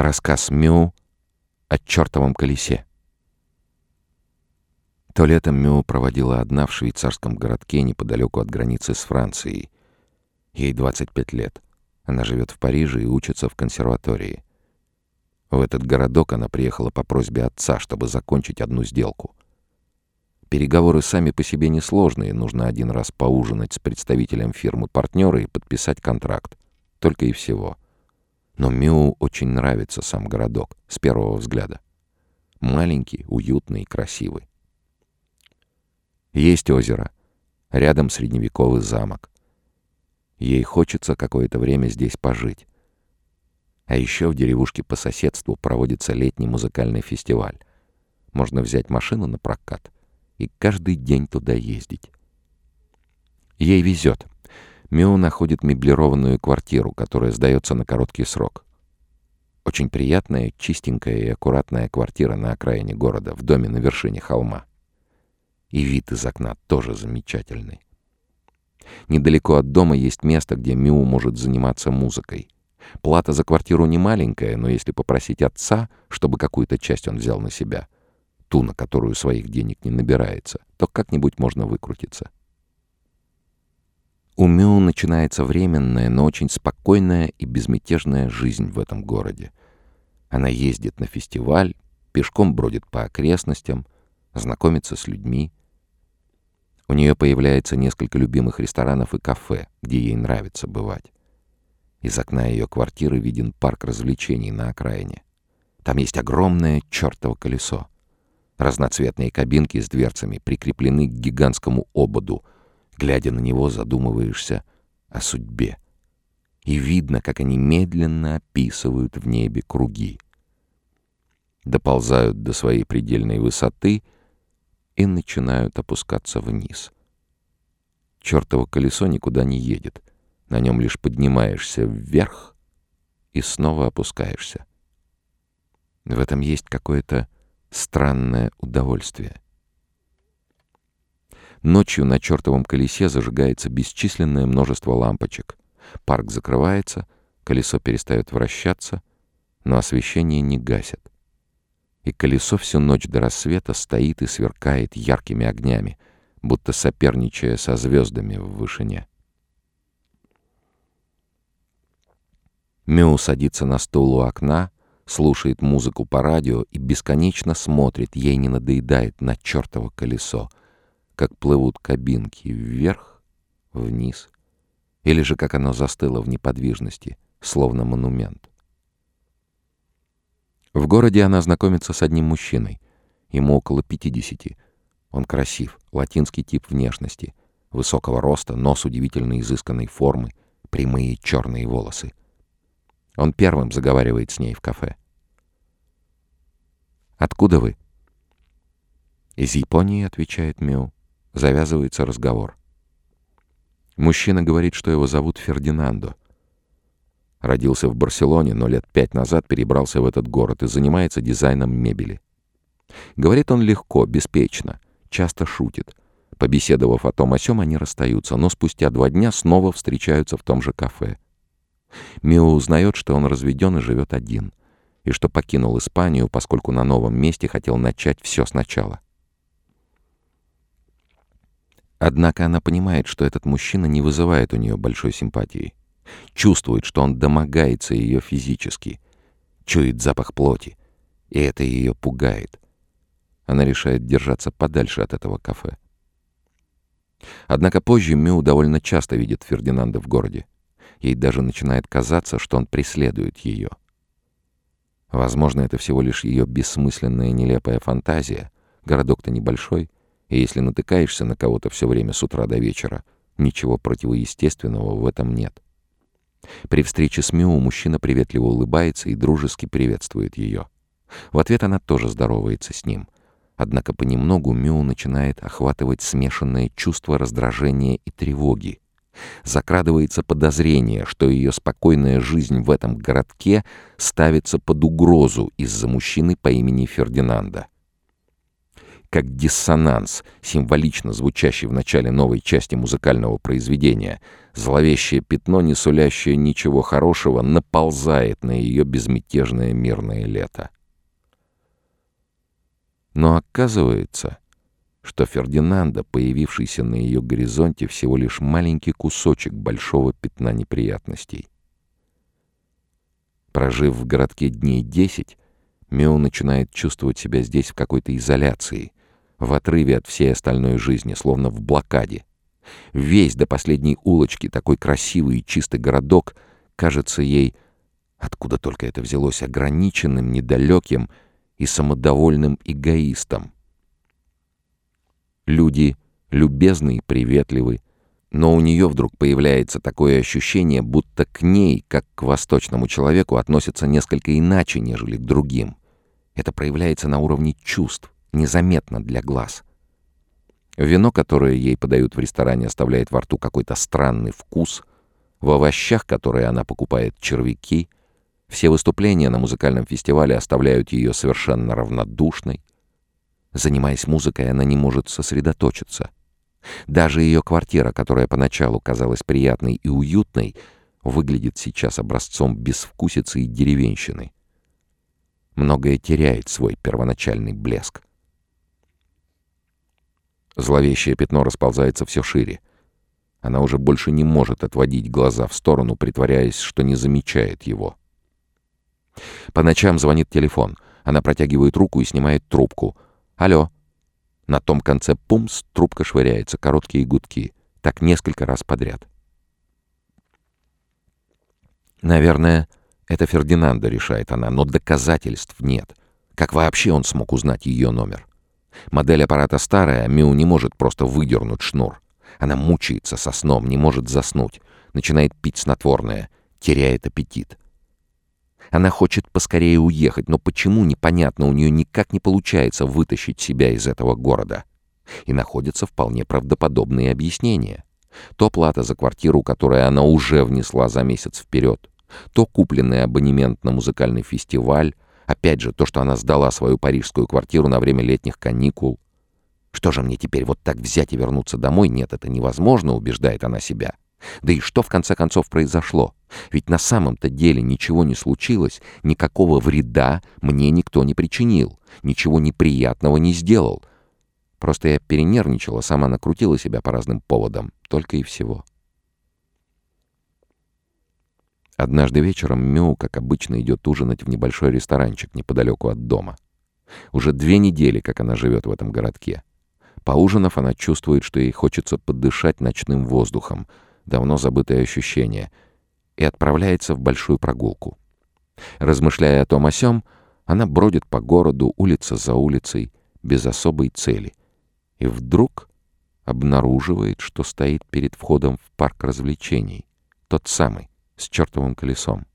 Рассказ Мю о чертовом колесе. То летом Мю проводила одна в швейцарском городке неподалеку от границы с Францией. Ей 25 лет. Она живет в Париже и учится в консерватории. В этот городок она приехала по просьбе отца, чтобы закончить одну сделку. Переговоры сами по себе несложные, нужно один раз поужинать с представителем фирмы-партнера и подписать контракт. Только и всего. Но Мю очень нравится сам городок с первого взгляда. Маленький, уютный и красивый. Есть озеро. Рядом средневековый замок. Ей хочется какое-то время здесь пожить. А еще в деревушке по соседству проводится летний музыкальный фестиваль. Можно взять машину на прокат и каждый день туда ездить. Ей везет. Мио находит меблированную квартиру, которая сдается на короткий срок. Очень приятная, чистенькая и аккуратная квартира на окраине города, в доме на вершине холма. И вид из окна тоже замечательный. Недалеко от дома есть место, где Миу может заниматься музыкой. Плата за квартиру не маленькая, но если попросить отца, чтобы какую-то часть он взял на себя, ту, на которую своих денег не набирается, то как-нибудь можно выкрутиться. У Мю начинается временная, но очень спокойная и безмятежная жизнь в этом городе. Она ездит на фестиваль, пешком бродит по окрестностям, знакомится с людьми. У нее появляется несколько любимых ресторанов и кафе, где ей нравится бывать. Из окна ее квартиры виден парк развлечений на окраине. Там есть огромное чертово колесо. Разноцветные кабинки с дверцами прикреплены к гигантскому ободу — Глядя на него, задумываешься о судьбе. И видно, как они медленно описывают в небе круги. Доползают до своей предельной высоты и начинают опускаться вниз. Чёртово колесо никуда не едет. На нем лишь поднимаешься вверх и снова опускаешься. В этом есть какое-то странное удовольствие. Ночью на чертовом колесе зажигается бесчисленное множество лампочек. Парк закрывается, колесо перестает вращаться, но освещение не гасит. И колесо всю ночь до рассвета стоит и сверкает яркими огнями, будто соперничая со звездами в вышине. Мю садится на стул у окна, слушает музыку по радио и бесконечно смотрит, ей не надоедает на чертово колесо — как плывут кабинки вверх, вниз, или же как оно застыло в неподвижности, словно монумент. В городе она знакомится с одним мужчиной. Ему около пятидесяти. Он красив, латинский тип внешности, высокого роста, нос удивительно изысканной формы, прямые черные волосы. Он первым заговаривает с ней в кафе. «Откуда вы?» «Из Японии», — отвечает Мю. Завязывается разговор. Мужчина говорит, что его зовут Фердинандо. Родился в Барселоне, но лет пять назад перебрался в этот город и занимается дизайном мебели. Говорит он легко, беспечно, часто шутит. Побеседовав о том о сём, они расстаются, но спустя два дня снова встречаются в том же кафе. Мио узнает, что он разведен и живет один, и что покинул Испанию, поскольку на новом месте хотел начать все сначала. Однако она понимает, что этот мужчина не вызывает у нее большой симпатии. Чувствует, что он домогается ее физически. Чует запах плоти. И это ее пугает. Она решает держаться подальше от этого кафе. Однако позже Мю довольно часто видит Фердинанда в городе. Ей даже начинает казаться, что он преследует ее. Возможно, это всего лишь ее бессмысленная нелепая фантазия. Городок-то небольшой — и если натыкаешься на кого-то все время с утра до вечера, ничего противоестественного в этом нет. При встрече с Мио мужчина приветливо улыбается и дружески приветствует ее. В ответ она тоже здоровается с ним. Однако понемногу Мио начинает охватывать смешанное чувство раздражения и тревоги. Закрадывается подозрение, что ее спокойная жизнь в этом городке ставится под угрозу из-за мужчины по имени Фердинанда. Как диссонанс, символично звучащий в начале новой части музыкального произведения. Зловещее пятно, не сулящее ничего хорошего, наползает на ее безмятежное мирное лето. Но оказывается, что Фердинанда, появившийся на ее горизонте, всего лишь маленький кусочек большого пятна неприятностей. Прожив в городке дней десять, Мео начинает чувствовать себя здесь в какой-то изоляции, в отрыве от всей остальной жизни, словно в блокаде. Весь до последней улочки такой красивый и чистый городок кажется ей, откуда только это взялось, ограниченным, недалеким и самодовольным эгоистом. Люди любезны и приветливы, но у нее вдруг появляется такое ощущение, будто к ней, как к восточному человеку, относятся несколько иначе, нежели к другим. Это проявляется на уровне чувств, незаметно для глаз. Вино, которое ей подают в ресторане, оставляет во рту какой-то странный вкус. В овощах, которые она покупает, червяки. Все выступления на музыкальном фестивале оставляют ее совершенно равнодушной. Занимаясь музыкой, она не может сосредоточиться — даже ее квартира, которая поначалу казалась приятной и уютной, выглядит сейчас образцом безвкусицы и деревенщины. Многое теряет свой первоначальный блеск. Зловещее пятно расползается все шире. Она уже больше не может отводить глаза в сторону, притворяясь, что не замечает его. По ночам звонит телефон. Она протягивает руку и снимает трубку. «Алло!» На том конце пумс трубка швыряется, короткие гудки. Так несколько раз подряд. Наверное, это Фердинанда, решает она, но доказательств нет. Как вообще он смог узнать ее номер? Модель аппарата старая, Миу не может просто выдернуть шнур. Она мучается со сном, не может заснуть. Начинает пить снотворное, теряет аппетит. Она хочет поскорее уехать, но почему, непонятно, у нее никак не получается вытащить себя из этого города. И находятся вполне правдоподобные объяснения. То плата за квартиру, которую она уже внесла за месяц вперед, то купленный абонемент на музыкальный фестиваль, опять же, то, что она сдала свою парижскую квартиру на время летних каникул. Что же мне теперь, вот так взять и вернуться домой? Нет, это невозможно, убеждает она себя. Да и что в конце концов произошло? Ведь на самом-то деле ничего не случилось, никакого вреда мне никто не причинил, ничего неприятного не сделал. Просто я перенервничала, сама накрутила себя по разным поводам, только и всего. Однажды вечером Мю, как обычно, идет ужинать в небольшой ресторанчик неподалеку от дома. Уже две недели, как она живет в этом городке. Поужинав, она чувствует, что ей хочется подышать ночным воздухом — давно забытое ощущение, и отправляется в большую прогулку. Размышляя о том о сём, она бродит по городу, улица за улицей, без особой цели. И вдруг обнаруживает, что стоит перед входом в парк развлечений, тот самый, с чертовым колесом.